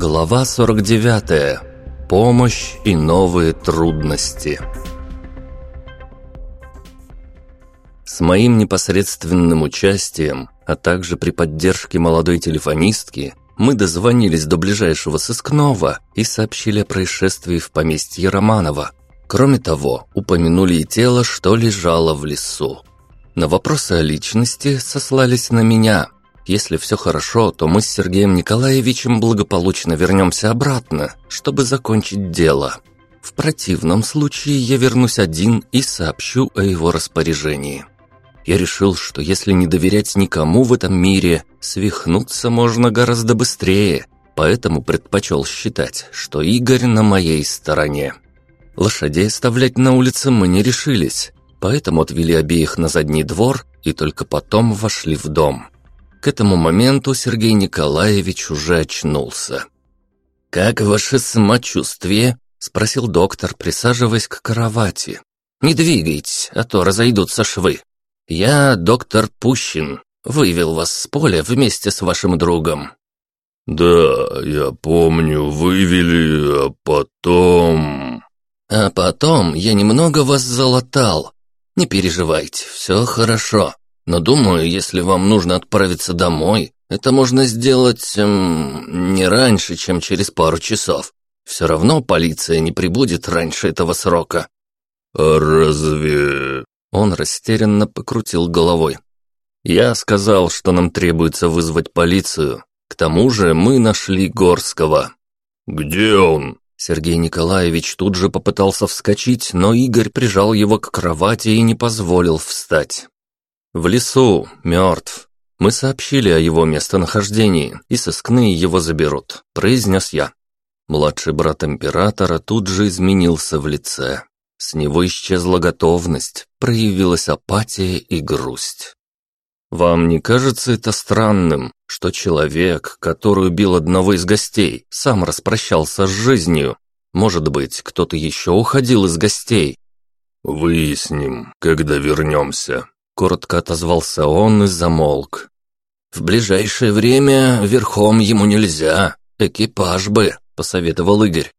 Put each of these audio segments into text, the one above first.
Глава 49. Помощь и новые трудности. С моим непосредственным участием, а также при поддержке молодой телефонистки, мы дозвонились до ближайшего сыскного и сообщили о происшествии в поместье Романова. Кроме того, упомянули и тело, что лежало в лесу. На вопросы о личности сослались на меня – если все хорошо, то мы с Сергеем Николаевичем благополучно вернемся обратно, чтобы закончить дело. В противном случае я вернусь один и сообщу о его распоряжении. Я решил, что если не доверять никому в этом мире, свихнуться можно гораздо быстрее, поэтому предпочел считать, что Игорь на моей стороне. Лошадей оставлять на улице мы не решились, поэтому отвели обеих на задний двор и только потом вошли в дом. К этому моменту Сергей Николаевич уже очнулся. «Как ваше самочувствие?» – спросил доктор, присаживаясь к кровати. «Не двигайтесь, а то разойдутся швы. Я доктор Пущин, вывел вас с поля вместе с вашим другом». «Да, я помню, вывели, а потом...» «А потом я немного вас залатал. Не переживайте, все хорошо. Но думаю, если вам нужно отправиться домой, это можно сделать эм, не раньше, чем через пару часов. Все равно полиция не прибудет раньше этого срока». «А разве...» Он растерянно покрутил головой. «Я сказал, что нам требуется вызвать полицию. К тому же мы нашли Горского». «Где он?» Сергей Николаевич тут же попытался вскочить, но Игорь прижал его к кровати и не позволил встать. «В лесу, мертв. Мы сообщили о его местонахождении, и сыскные его заберут», – произнес я. Младший брат императора тут же изменился в лице. С него исчезла готовность, проявилась апатия и грусть. «Вам не кажется это странным, что человек, который убил одного из гостей, сам распрощался с жизнью? Может быть, кто-то еще уходил из гостей?» «Выясним, когда вернемся», Коротко отозвался он и замолк. «В ближайшее время верхом ему нельзя, экипаж бы», — посоветовал Игорь.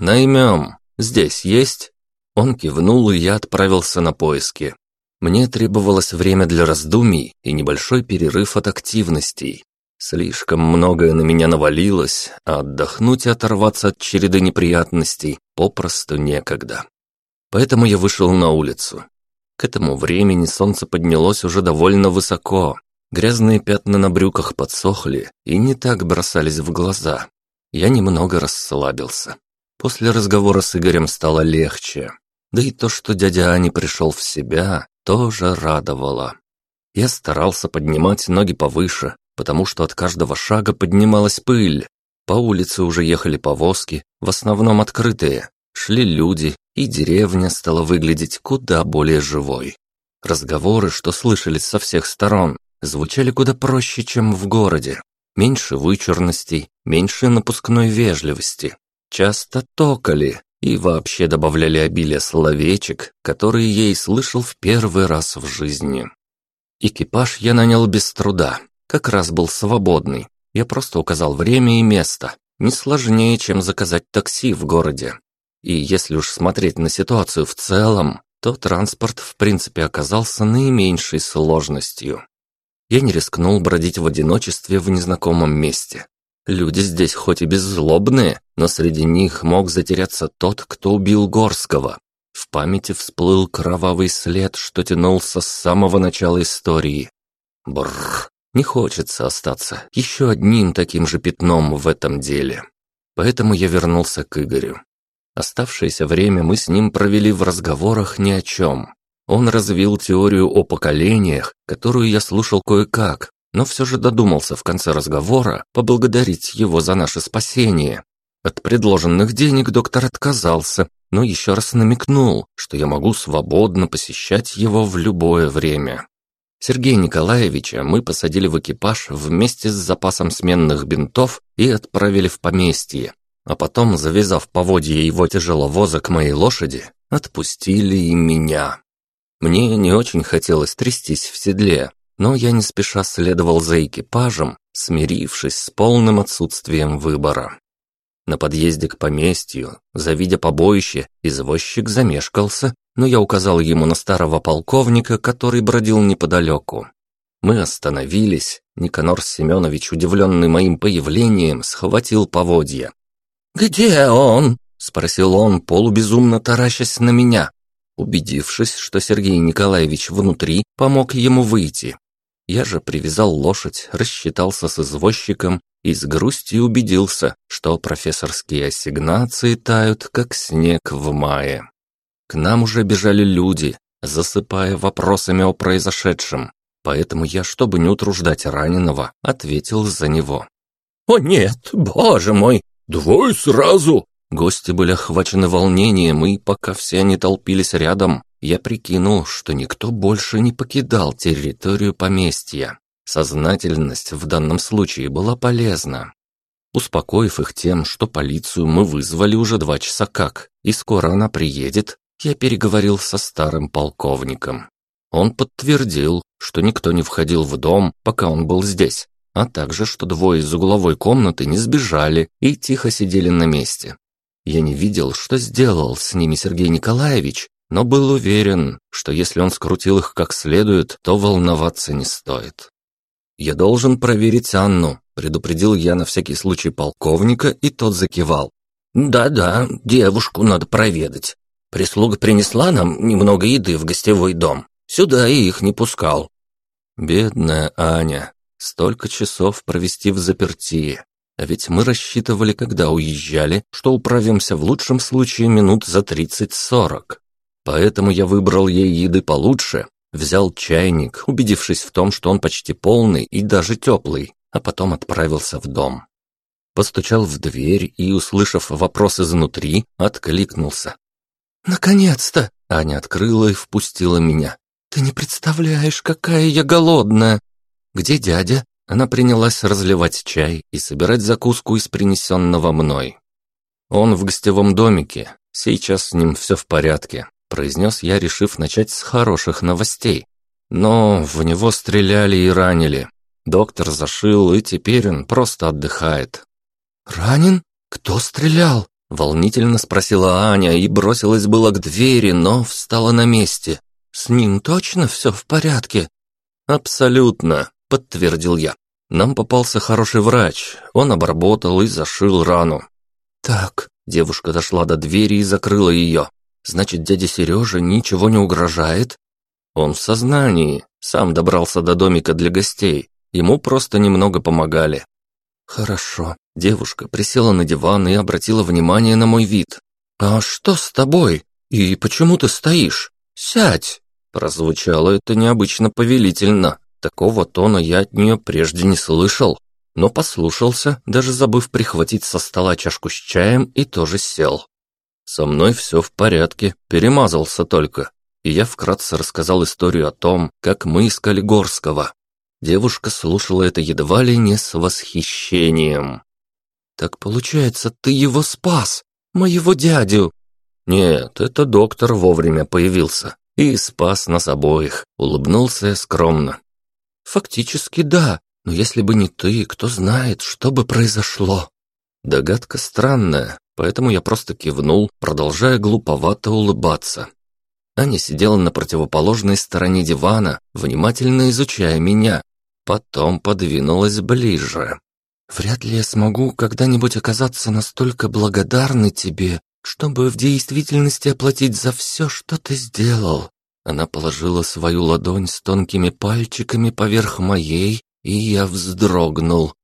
«Наймем. Здесь есть?» Он кивнул, и я отправился на поиски. Мне требовалось время для раздумий и небольшой перерыв от активностей. Слишком многое на меня навалилось, а отдохнуть и оторваться от череды неприятностей попросту некогда. Поэтому я вышел на улицу. К этому времени солнце поднялось уже довольно высоко. Грязные пятна на брюках подсохли и не так бросались в глаза. Я немного расслабился. После разговора с Игорем стало легче. Да и то, что дядя Ани пришел в себя, тоже радовало. Я старался поднимать ноги повыше, потому что от каждого шага поднималась пыль. По улице уже ехали повозки, в основном открытые. Шли люди, и деревня стала выглядеть куда более живой. Разговоры, что слышались со всех сторон, звучали куда проще, чем в городе. Меньше вычурностей, меньше напускной вежливости. Часто токали и вообще добавляли обилие словечек, которые и слышал в первый раз в жизни. Экипаж я нанял без труда, как раз был свободный. Я просто указал время и место, не сложнее, чем заказать такси в городе. И если уж смотреть на ситуацию в целом, то транспорт в принципе оказался наименьшей сложностью. Я не рискнул бродить в одиночестве в незнакомом месте. Люди здесь хоть и беззлобные, но среди них мог затеряться тот, кто убил Горского. В памяти всплыл кровавый след, что тянулся с самого начала истории. Бррр, не хочется остаться еще одним таким же пятном в этом деле. Поэтому я вернулся к Игорю. Оставшееся время мы с ним провели в разговорах ни о чем. Он развил теорию о поколениях, которую я слушал кое-как, но все же додумался в конце разговора поблагодарить его за наше спасение. От предложенных денег доктор отказался, но еще раз намекнул, что я могу свободно посещать его в любое время. Сергея Николаевича мы посадили в экипаж вместе с запасом сменных бинтов и отправили в поместье, а потом, завязав поводья его тяжеловоза к моей лошади, отпустили и меня. Мне не очень хотелось трястись в седле, но я не спеша следовал за экипажем, смирившись с полным отсутствием выбора. На подъезде к поместью, завидя побоище, извозчик замешкался, но я указал ему на старого полковника, который бродил неподалеку. Мы остановились, Никанор Семенович, удивленный моим появлением, схватил поводья. «Где он?» — спросил он, полубезумно таращась на меня. Убедившись, что Сергей Николаевич внутри, помог ему выйти. Я же привязал лошадь, рассчитался с извозчиком и с грустью убедился, что профессорские ассигнации тают, как снег в мае. К нам уже бежали люди, засыпая вопросами о произошедшем, поэтому я, чтобы не утруждать раненого, ответил за него. «О нет, боже мой! Двое сразу!» Гости были охвачены волнением, и пока все они толпились рядом, я прикинул, что никто больше не покидал территорию поместья. Сознательность в данном случае была полезна. Успокоив их тем, что полицию мы вызвали уже два часа как, и скоро она приедет, я переговорил со старым полковником. Он подтвердил, что никто не входил в дом, пока он был здесь, а также, что двое из угловой комнаты не сбежали и тихо сидели на месте. Я не видел, что сделал с ними Сергей Николаевич, но был уверен, что если он скрутил их как следует, то волноваться не стоит. «Я должен проверить Анну», — предупредил я на всякий случай полковника, и тот закивал. «Да-да, девушку надо проведать. Прислуга принесла нам немного еды в гостевой дом. Сюда и их не пускал». «Бедная Аня, столько часов провести в запертии. А ведь мы рассчитывали, когда уезжали, что управимся в лучшем случае минут за 30-40. Поэтому я выбрал ей еды получше, взял чайник, убедившись в том, что он почти полный и даже теплый, а потом отправился в дом. Постучал в дверь и, услышав вопрос изнутри, откликнулся. «Наконец-то!» — Аня открыла и впустила меня. «Ты не представляешь, какая я голодная!» «Где дядя?» Она принялась разливать чай и собирать закуску из принесенного мной. «Он в гостевом домике. Сейчас с ним все в порядке», – произнес я, решив начать с хороших новостей. Но в него стреляли и ранили. Доктор зашил, и теперь он просто отдыхает. «Ранен? Кто стрелял?» – волнительно спросила Аня и бросилась было к двери, но встала на месте. «С ним точно все в порядке?» «Абсолютно», — подтвердил я. «Нам попался хороший врач. Он обработал и зашил рану». «Так», — девушка дошла до двери и закрыла ее. «Значит, дяде Сереже ничего не угрожает?» «Он в сознании. Сам добрался до домика для гостей. Ему просто немного помогали». «Хорошо». Девушка присела на диван и обратила внимание на мой вид. «А что с тобой? И почему ты стоишь? Сядь!» Прозвучало это необычно повелительно. Такого тона я от нее прежде не слышал, но послушался, даже забыв прихватить со стола чашку с чаем и тоже сел. Со мной все в порядке, перемазался только. И я вкратце рассказал историю о том, как мы искали Горского. Девушка слушала это едва ли не с восхищением. «Так получается, ты его спас, моего дядю?» «Нет, это доктор вовремя появился и спас нас обоих», — улыбнулся скромно. «Фактически да, но если бы не ты, кто знает, что бы произошло?» Догадка странная, поэтому я просто кивнул, продолжая глуповато улыбаться. Аня сидела на противоположной стороне дивана, внимательно изучая меня. Потом подвинулась ближе. «Вряд ли я смогу когда-нибудь оказаться настолько благодарной тебе, чтобы в действительности оплатить за все, что ты сделал. Она положила свою ладонь с тонкими пальчиками поверх моей, и я вздрогнул.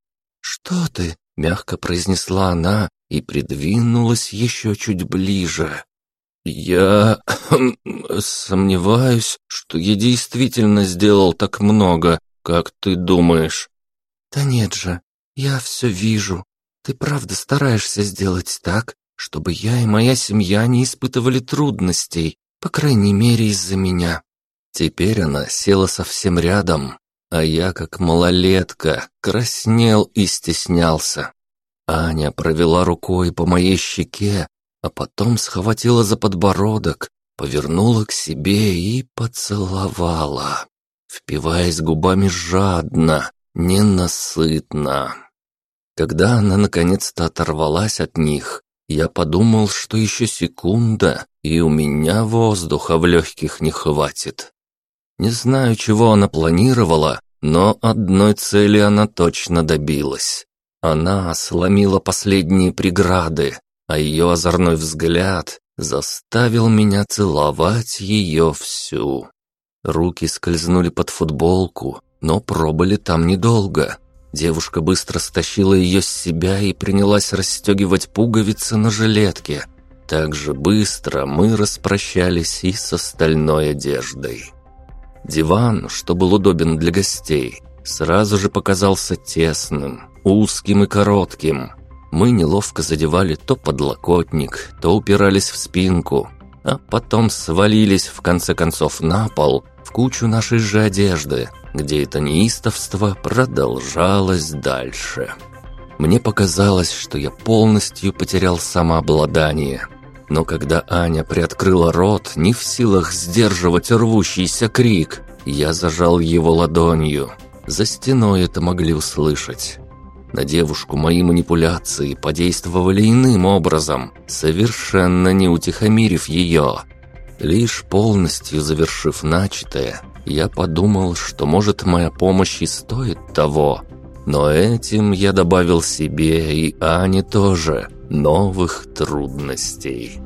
«Что ты?» — мягко произнесла она и придвинулась еще чуть ближе. «Я сомневаюсь, что я действительно сделал так много, как ты думаешь». «Да нет же, я все вижу. Ты правда стараешься сделать так, чтобы я и моя семья не испытывали трудностей. По крайней мере, из-за меня. Теперь она села совсем рядом, а я, как малолетка, краснел и стеснялся. Аня провела рукой по моей щеке, а потом схватила за подбородок, повернула к себе и поцеловала, впиваясь губами жадно, ненасытно. Когда она наконец-то оторвалась от них, я подумал, что еще секунда, и у меня воздуха в легких не хватит. Не знаю, чего она планировала, но одной цели она точно добилась. Она сломила последние преграды, а ее озорной взгляд заставил меня целовать ее всю. Руки скользнули под футболку, но пробыли там недолго. Девушка быстро стащила ее с себя и принялась расстегивать пуговицы на жилетке. Так же быстро мы распрощались и с остальной одеждой. Диван, что был удобен для гостей, сразу же показался тесным, узким и коротким. Мы неловко задевали то подлокотник, то упирались в спинку, а потом свалились в конце концов на пол в кучу нашей же одежды, где это неистовство продолжалось дальше. Мне показалось, что я полностью потерял самообладание. Но когда Аня приоткрыла рот, не в силах сдерживать рвущийся крик, я зажал его ладонью. За стеной это могли услышать. На девушку мои манипуляции подействовали иным образом, совершенно не утихомирив ее. Лишь полностью завершив начатое, я подумал, что может моя помощь и стоит того. Но этим я добавил себе и Ане тоже новых трудностей.